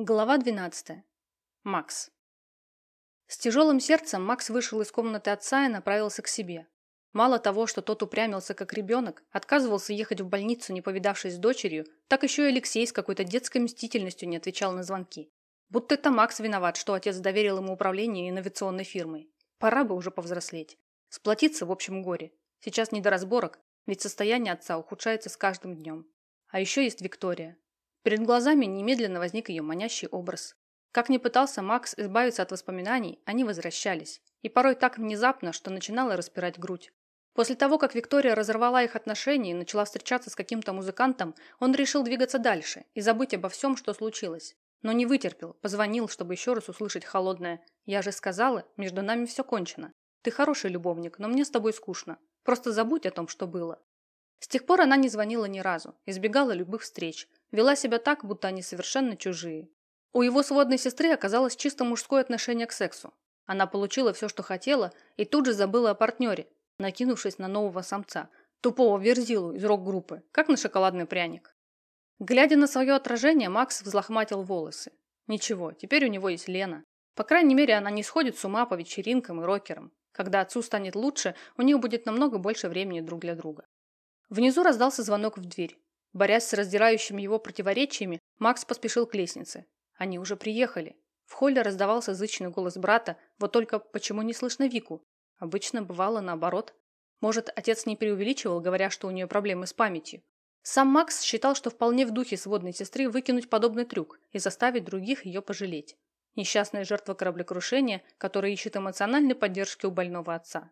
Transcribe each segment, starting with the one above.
Глава 12. Макс. С тяжелым сердцем Макс вышел из комнаты отца и направился к себе. Мало того, что тот упрямился как ребенок, отказывался ехать в больницу, не повидавшись с дочерью, так еще и Алексей с какой-то детской мстительностью не отвечал на звонки. Будто это Макс виноват, что отец доверил ему управление инновационной фирмой. Пора бы уже повзрослеть. Сплотиться в общем горе. Сейчас не до разборок, ведь состояние отца ухудшается с каждым днем. А еще есть Виктория. Перед глазами немедленно возник ее манящий образ. Как ни пытался Макс избавиться от воспоминаний, они возвращались. И порой так внезапно, что начинала распирать грудь. После того, как Виктория разорвала их отношения и начала встречаться с каким-то музыкантом, он решил двигаться дальше и забыть обо всем, что случилось. Но не вытерпел, позвонил, чтобы еще раз услышать холодное «Я же сказала, между нами все кончено. Ты хороший любовник, но мне с тобой скучно. Просто забудь о том, что было». С тех пор она не звонила ни разу, избегала любых встреч, вела себя так, будто они совершенно чужие. У его сводной сестры оказалось чисто мужское отношение к сексу. Она получила все, что хотела, и тут же забыла о партнере, накинувшись на нового самца, тупого верзилу из рок-группы, как на шоколадный пряник. Глядя на свое отражение, Макс взлохматил волосы. Ничего, теперь у него есть Лена. По крайней мере, она не сходит с ума по вечеринкам и рокерам. Когда отцу станет лучше, у них будет намного больше времени друг для друга. Внизу раздался звонок в дверь. Борясь с раздирающими его противоречиями, Макс поспешил к лестнице. Они уже приехали. В холле раздавался зычный голос брата, вот только почему не слышно Вику? Обычно бывало наоборот. Может, отец не преувеличивал, говоря, что у нее проблемы с памятью. Сам Макс считал, что вполне в духе сводной сестры выкинуть подобный трюк и заставить других ее пожалеть. Несчастная жертва кораблекрушения, которая ищет эмоциональной поддержки у больного отца.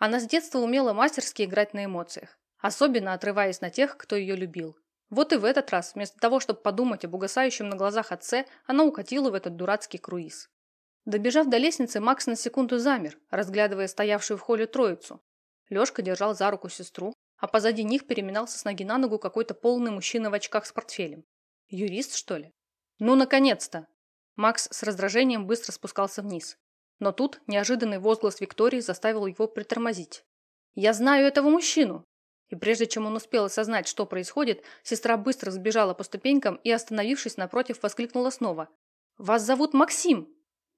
Она с детства умела мастерски играть на эмоциях особенно отрываясь на тех, кто ее любил. Вот и в этот раз, вместо того, чтобы подумать об угасающем на глазах отце, она укатила в этот дурацкий круиз. Добежав до лестницы, Макс на секунду замер, разглядывая стоявшую в холле троицу. Лешка держал за руку сестру, а позади них переминался с ноги на ногу какой-то полный мужчина в очках с портфелем. Юрист, что ли? Ну, наконец-то! Макс с раздражением быстро спускался вниз. Но тут неожиданный возглас Виктории заставил его притормозить. «Я знаю этого мужчину!» И прежде чем он успел осознать, что происходит, сестра быстро сбежала по ступенькам и, остановившись напротив, воскликнула снова. «Вас зовут Максим!»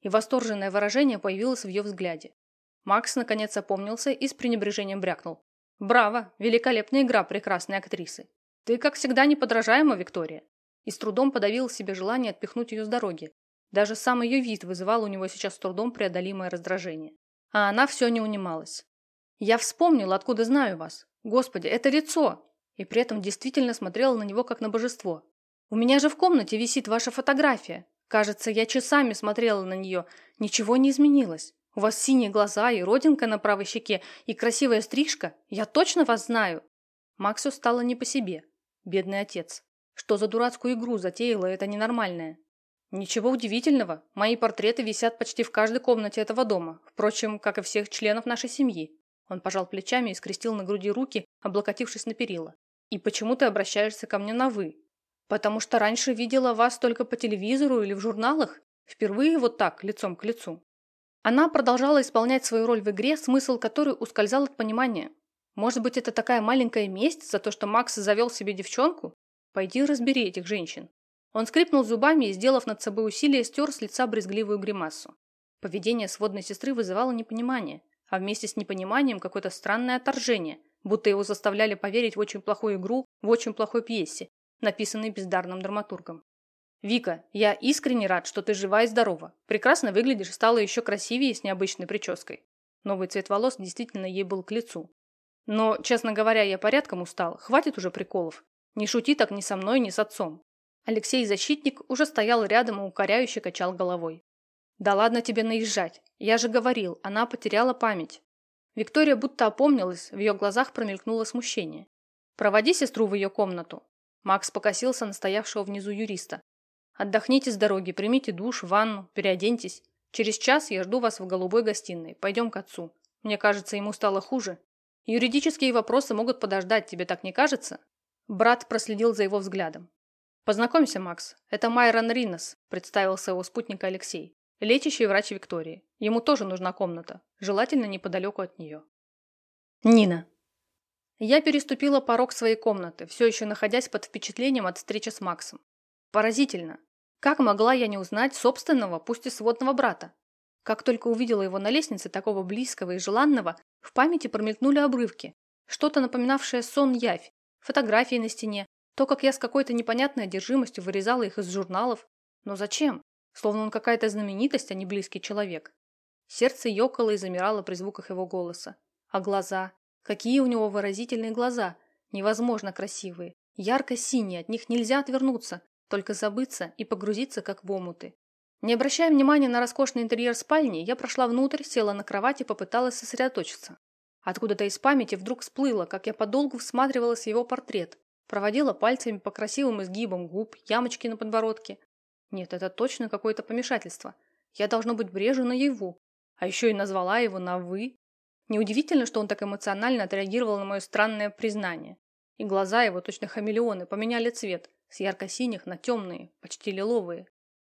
И восторженное выражение появилось в ее взгляде. Макс наконец опомнился и с пренебрежением брякнул. «Браво! Великолепная игра прекрасной актрисы! Ты, как всегда, неподражаема, Виктория!» И с трудом подавил себе желание отпихнуть ее с дороги. Даже сам ее вид вызывал у него сейчас с трудом преодолимое раздражение. А она все не унималась. «Я вспомнил, откуда знаю вас. Господи, это лицо! И при этом действительно смотрела на него как на божество. У меня же в комнате висит ваша фотография. Кажется, я часами смотрела на нее. Ничего не изменилось. У вас синие глаза и родинка на правой щеке, и красивая стрижка. Я точно вас знаю. Максу стало не по себе. Бедный отец. Что за дурацкую игру затеяла это ненормальное? Ничего удивительного. Мои портреты висят почти в каждой комнате этого дома. Впрочем, как и всех членов нашей семьи. Он пожал плечами и скрестил на груди руки, облокотившись на перила. «И почему ты обращаешься ко мне на «вы»?» «Потому что раньше видела вас только по телевизору или в журналах. Впервые вот так, лицом к лицу». Она продолжала исполнять свою роль в игре, смысл которой ускользал от понимания. Может быть, это такая маленькая месть за то, что Макс завел себе девчонку? Пойди разбери этих женщин. Он скрипнул зубами и, сделав над собой усилие, стер с лица брезгливую гримасу. Поведение сводной сестры вызывало непонимание а вместе с непониманием какое-то странное отторжение, будто его заставляли поверить в очень плохую игру, в очень плохой пьесе, написанной бездарным драматургом. «Вика, я искренне рад, что ты жива и здорова. Прекрасно выглядишь и стала еще красивее с необычной прической». Новый цвет волос действительно ей был к лицу. «Но, честно говоря, я порядком устал. Хватит уже приколов. Не шути так ни со мной, ни с отцом». Алексей Защитник уже стоял рядом и укоряюще качал головой. «Да ладно тебе наезжать. Я же говорил, она потеряла память». Виктория будто опомнилась, в ее глазах промелькнуло смущение. «Проводи сестру в ее комнату». Макс покосился на стоявшего внизу юриста. «Отдохните с дороги, примите душ, ванну, переоденьтесь. Через час я жду вас в голубой гостиной. Пойдем к отцу. Мне кажется, ему стало хуже. Юридические вопросы могут подождать, тебе так не кажется?» Брат проследил за его взглядом. «Познакомься, Макс. Это Майрон Ринос», – представился его спутник Алексей. Лечащий врач Виктории. Ему тоже нужна комната, желательно неподалеку от нее. Нина. Я переступила порог своей комнаты, все еще находясь под впечатлением от встречи с Максом. Поразительно. Как могла я не узнать собственного, пусть и сводного брата? Как только увидела его на лестнице, такого близкого и желанного, в памяти промелькнули обрывки. Что-то напоминавшее сон-явь, фотографии на стене, то, как я с какой-то непонятной одержимостью вырезала их из журналов. Но зачем? Словно он какая-то знаменитость, а не близкий человек. Сердце ёкало и замирало при звуках его голоса. А глаза? Какие у него выразительные глаза! Невозможно красивые. Ярко-синие, от них нельзя отвернуться, только забыться и погрузиться, как в омуты. Не обращая внимания на роскошный интерьер спальни, я прошла внутрь, села на кровать и попыталась сосредоточиться. Откуда-то из памяти вдруг всплыло, как я подолгу всматривалась в его портрет, проводила пальцами по красивым изгибам губ, ямочки на подбородке. Нет, это точно какое-то помешательство. Я, должно быть, брежу наяву. А еще и назвала его на «вы». Неудивительно, что он так эмоционально отреагировал на мое странное признание. И глаза его, точно хамелеоны, поменяли цвет с ярко-синих на темные, почти лиловые.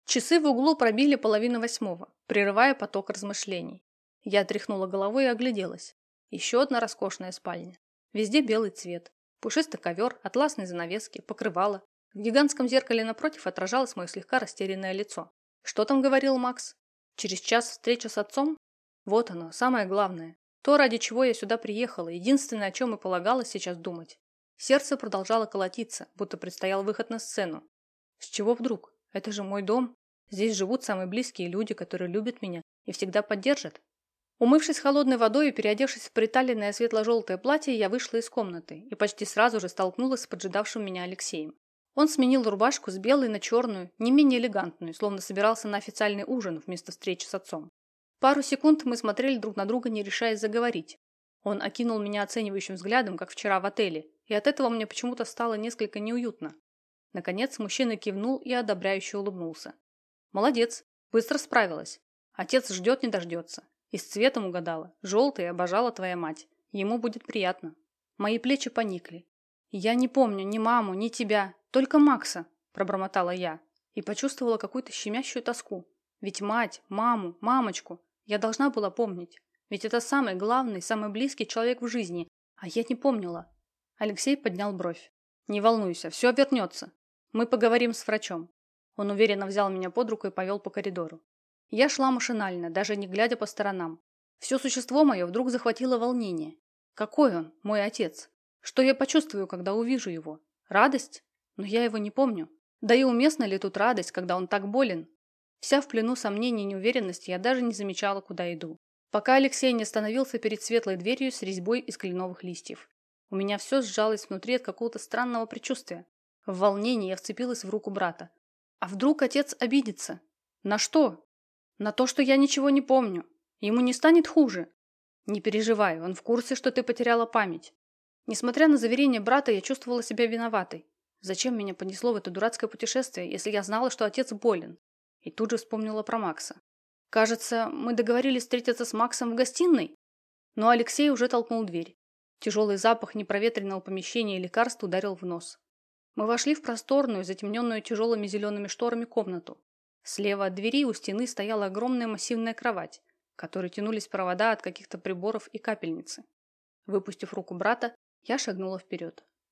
Часы в углу пробили половину восьмого, прерывая поток размышлений. Я тряхнула головой и огляделась. Еще одна роскошная спальня. Везде белый цвет. Пушистый ковер, атласные занавески, покрывало. В гигантском зеркале напротив отражалось мое слегка растерянное лицо. Что там говорил Макс? Через час встреча с отцом? Вот оно, самое главное. То, ради чего я сюда приехала, единственное, о чем и полагалось сейчас думать. Сердце продолжало колотиться, будто предстоял выход на сцену. С чего вдруг? Это же мой дом. Здесь живут самые близкие люди, которые любят меня и всегда поддержат. Умывшись холодной водой и переодевшись в приталенное светло-желтое платье, я вышла из комнаты и почти сразу же столкнулась с поджидавшим меня Алексеем. Он сменил рубашку с белой на черную, не менее элегантную, словно собирался на официальный ужин вместо встречи с отцом. Пару секунд мы смотрели друг на друга, не решаясь заговорить. Он окинул меня оценивающим взглядом, как вчера в отеле, и от этого мне почему-то стало несколько неуютно. Наконец мужчина кивнул и одобряюще улыбнулся. Молодец, быстро справилась. Отец ждет не дождется. И с цветом угадала. Желтый обожала твоя мать. Ему будет приятно. Мои плечи поникли. Я не помню ни маму, ни тебя, только Макса, пробормотала я. И почувствовала какую-то щемящую тоску. Ведь мать, маму, мамочку я должна была помнить. Ведь это самый главный, самый близкий человек в жизни. А я не помнила. Алексей поднял бровь. Не волнуйся, все вернется. Мы поговорим с врачом. Он уверенно взял меня под руку и повел по коридору. Я шла машинально, даже не глядя по сторонам. Все существо мое вдруг захватило волнение. Какой он, мой отец? Что я почувствую, когда увижу его? Радость? Но я его не помню. Да и уместна ли тут радость, когда он так болен? Вся в плену сомнений и неуверенности, я даже не замечала, куда иду. Пока Алексей не остановился перед светлой дверью с резьбой из кленовых листьев. У меня все сжалось внутри от какого-то странного предчувствия. В волнении я вцепилась в руку брата. А вдруг отец обидится? На что? На то, что я ничего не помню. Ему не станет хуже. Не переживай, он в курсе, что ты потеряла память. Несмотря на заверение брата, я чувствовала себя виноватой. Зачем меня понесло в это дурацкое путешествие, если я знала, что отец болен? И тут же вспомнила про Макса. Кажется, мы договорились встретиться с Максом в гостиной? Но Алексей уже толкнул дверь. Тяжелый запах непроветренного помещения и лекарств ударил в нос. Мы вошли в просторную, затемненную тяжелыми зелеными шторами комнату. Слева от двери у стены стояла огромная массивная кровать, к которой тянулись провода от каких-то приборов и капельницы. Выпустив руку брата, я шагнула вперед.